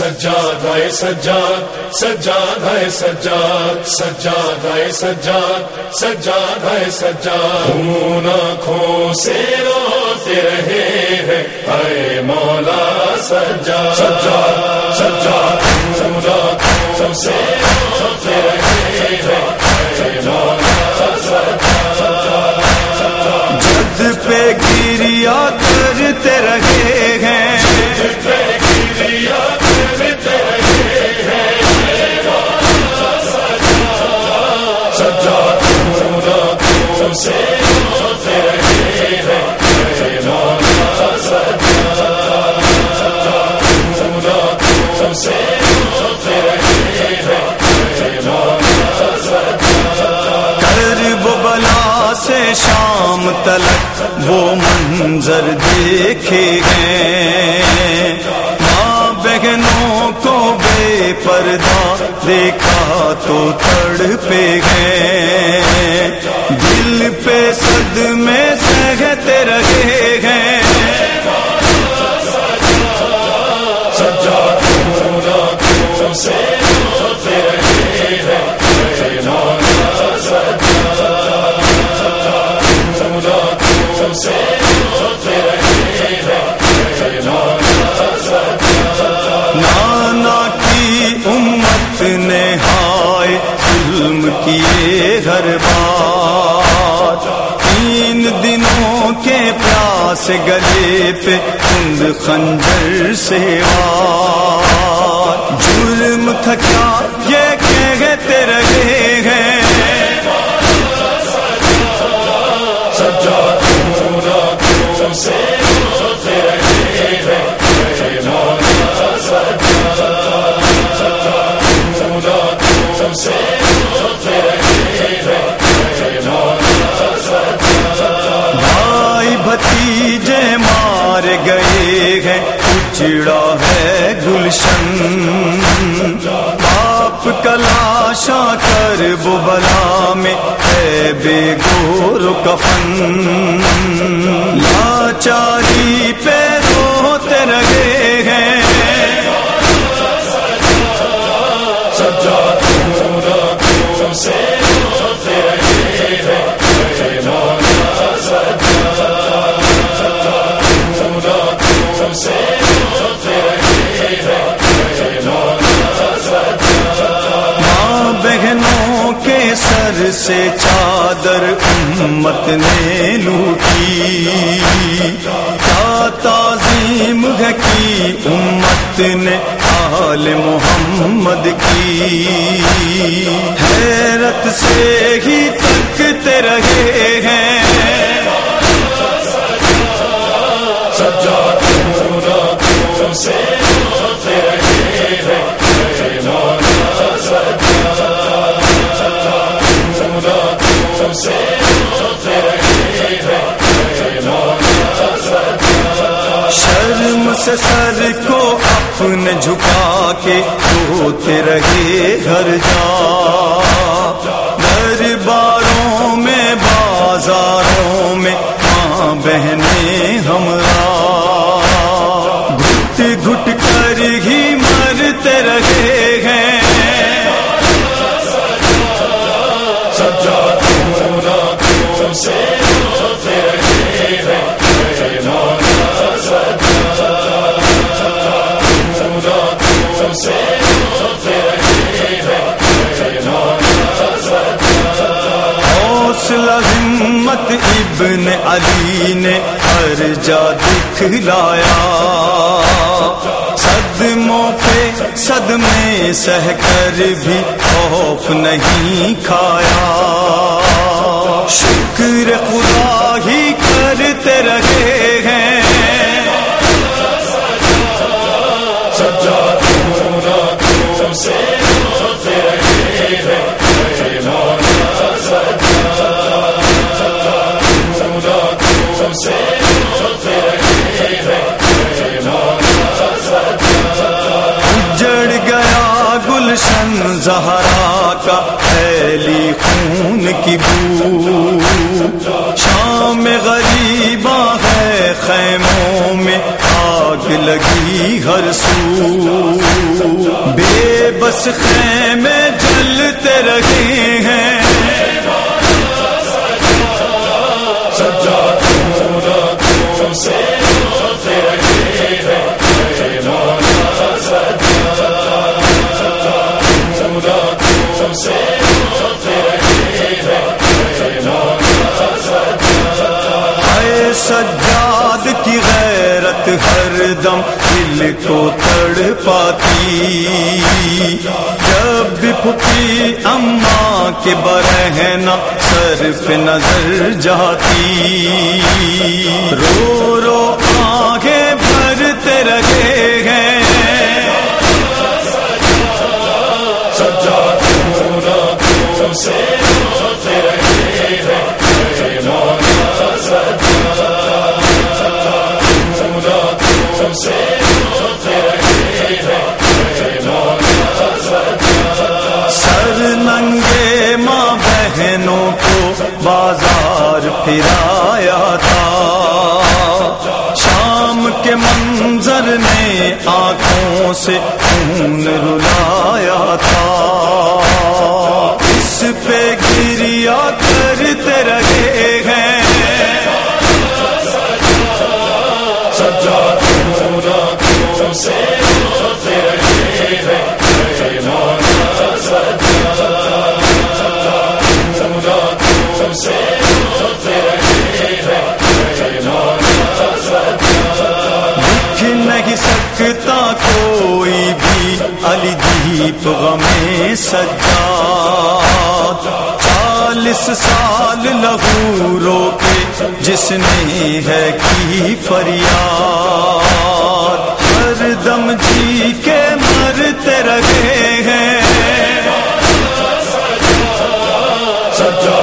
سجاد ہے سجاد سجاد ہے سجاد سجاد ہے سجاد سجاد ہے سجاد۔ خون آنکھوں سے روتے رہے ہیں، اے مولا سجاد۔ سجاد سجاد ان آنکھوں سے تلک وہ منظر دیکھے گئے ماں بہنوں کو بے پردہ دیکھا تو تڑ پہ گئے دل پہ صدمے میں سہتے رہے نانا کی امت نے ہائے ظلم کیے ہر بار۔ تین دنوں کے پیاس گلے پہ کند خنجر سے وار۔ جرم تھکا یہ کہتے رہے چڑا ہے گلشن۔ آپ کلاشا کر وہ بلا میں ہے بے گور کفن۔ لاچاری پہ سر سے چادر امت نے لوٹی۔ کیا تعظیم ہے کی امت نے آل محمد کی۔ حیرت سے ہی سر کو اپنے جھکا کے روتے رہے گھر جا۔ درباروں میں، بازاروں میں ماں بہنیں ہمارا گھٹ گھٹ کر ہی مرتے رہے ہیں۔ حوصلہ ہمت ابن علی نے ہر جا دکھلایا۔ صدموں پہ صدمے سہ کر بھی خوف نہیں کھایا۔ شکر خدا ہی کرتے رہے ہیں۔ جڑ زہرا کا پھیلی خون کی بو۔ شام غریباں ہے خیموں میں آگ لگی ہر سو۔ بے بس خیمے جلتے رہے ہیں سجاد کی غیرت ہر دم دل کو تڑ پاتی جب بھی پھپی اماں کے برہنا سر پہ نظر جاتی۔ رو بازار پھرایا تھا۔ شام کے منظر نے آنکھوں سے خون رلایا تھا۔ اس پہ گریا کرتے رہے ہیں۔ دکھ تو سجا، چالیس سال لہو رو کے جس نے ہے کی فریاد۔ ہر دم جی کے مرتے رہے ہیں۔ سجاد